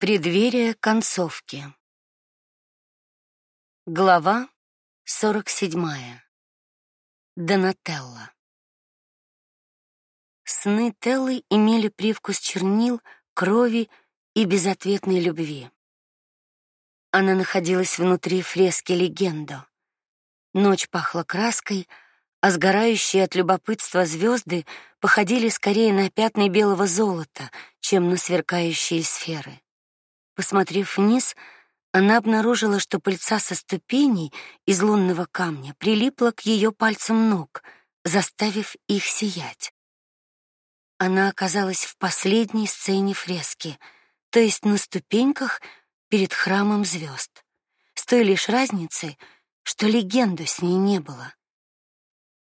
Преддверие концовки. Глава 47. Донателла. Сны Теллы имели привкус чернил, крови и безответной любви. Она находилась внутри фрески Легендо. Ночь пахла краской, а сгорающие от любопытства звезды походили скорее на пятна белого золота, чем на сверкающие сферы. Посмотрев вниз, она обнаружила, что пыльца со ступеней из лунного камня прилипла к ее пальцам ног, заставив их сиять. Она оказалась в последней сцене фрески, то есть на ступеньках перед храмом звезд, с той лишь разницей, что легенду с ней не было.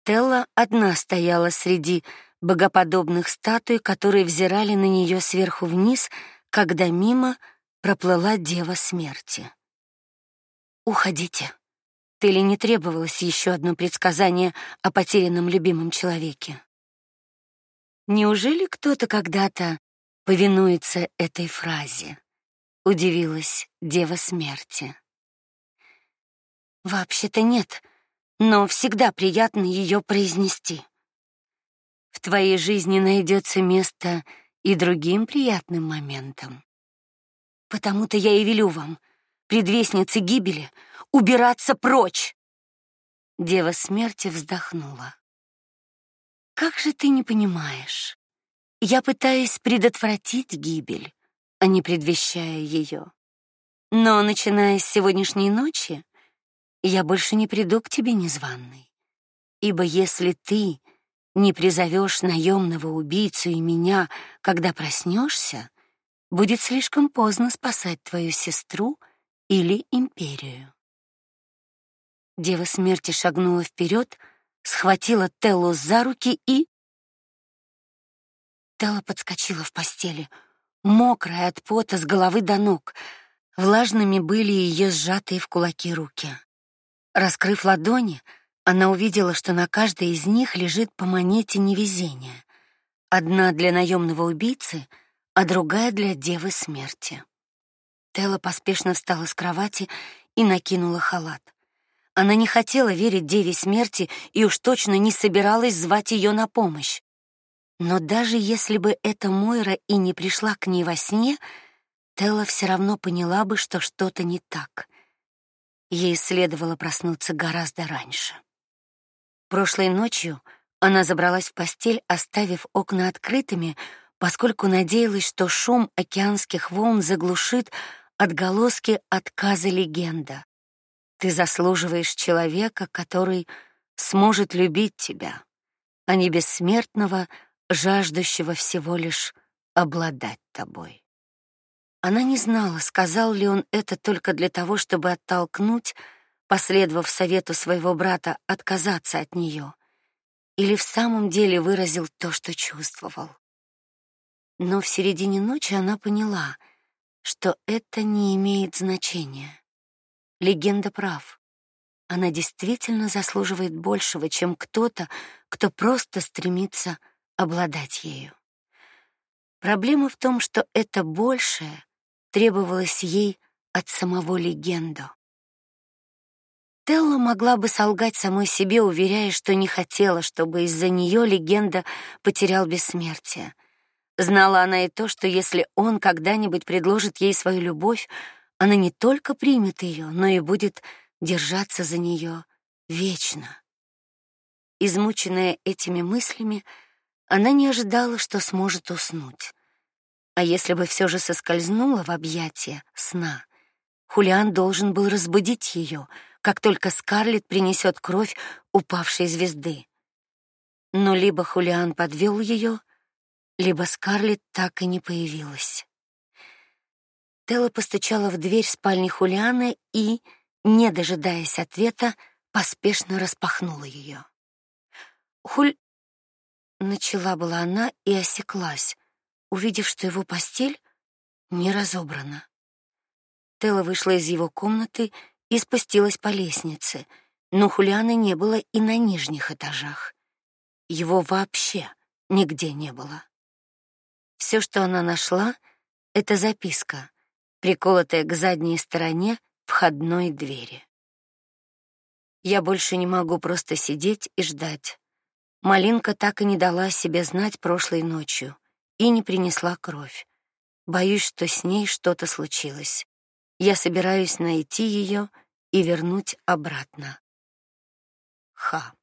Телла одна стояла среди богоподобных статуй, которые взирали на нее сверху вниз, когда мимо проплыла дева смерти. Уходите. Телли не требовалось еще одно предсказание о потерянном любимом человеке. Неужели кто-то когда-то повинуется этой фразе? Удивилась дева смерти. Вообще-то нет, но всегда приятно ее произнести. В твоей жизни найдется место и другим приятным моментам. Потому-то я и велю вам, предвестницы гибели, убираться прочь. Дева смерти вздохнула. Как же ты не понимаешь? Я пытаюсь предотвратить гибель, а не предвещая ее. Но начиная с сегодняшней ночи, я больше не приду к тебе незваной. Ибо если ты не призовешь наемного убийцу и меня, когда проснешься, будет слишком поздно спасать твою сестру или империю. Дева смерти шагнула вперед, схватила Теллу за руки и Телла подскочила в постели, мокрая от пота с головы до ног. Влажными были ее сжатые в кулаки руки. Раскрыв ладони, она увидела, что на каждой из них лежит по монете невезения. Одна для наемного убийцы — а другая для девы смерти. Телла поспешно встала с кровати и накинула халат. Она не хотела верить деве смерти и уж точно не собиралась звать ее на помощь. Но даже если бы эта Мойра и не пришла к ней во сне, Телла все равно поняла бы, что что-то не так. Ей следовало проснуться гораздо раньше. Прошлой ночью она забралась в постель, оставив окна открытыми, поскольку надеялась, что шум океанских волн заглушит отголоски отказа легенда. Ты заслуживаешь человека, который сможет любить тебя, а не бессмертного, жаждущего всего лишь обладать тобой. Она не знала, сказал ли он это только для того, чтобы оттолкнуть, последовав совету своего брата отказаться от нее, или в самом деле выразил то, что чувствовал. Но в середине ночи она поняла, что это не имеет значения. Легенда прав. Она действительно заслуживает большего, чем кто-то, кто просто стремится обладать ею. Проблема в том, что это большее требовалось ей от самого легенду. Телла могла бы солгать самой себе, уверяя, что не хотела, чтобы из-за нее легенда потерял бессмертие. Знала она и то, что если он когда-нибудь предложит ей свою любовь, она не только примет ее, но и будет держаться за нее вечно. Измученная этими мыслями, она не ожидала, что сможет уснуть. А если бы все же соскользнула в объятия сна, Хулиан должен был разбудить ее, как только Скарлетт принесет кровь упавшей звезды. Но либо Хулиан подвел ее, либо Скарлетт так и не появилась. Телла постучала в дверь спальни Хулианы и, не дожидаясь ответа, поспешно распахнула ее. Хуль начала была она и осеклась, увидев, что его постель не разобрана. Телла вышла из его комнаты и спустилась по лестнице, но Хулианы не было и на нижних этажах. Его вообще нигде не было. Все, что она нашла, это записка, приколотая к задней стороне входной двери. Я больше не могу просто сидеть и ждать. Малинка так и не дала себе знать прошлой ночью и не принесла кровь. Боюсь, что с ней что-то случилось. Я собираюсь найти ее и вернуть обратно. Ха.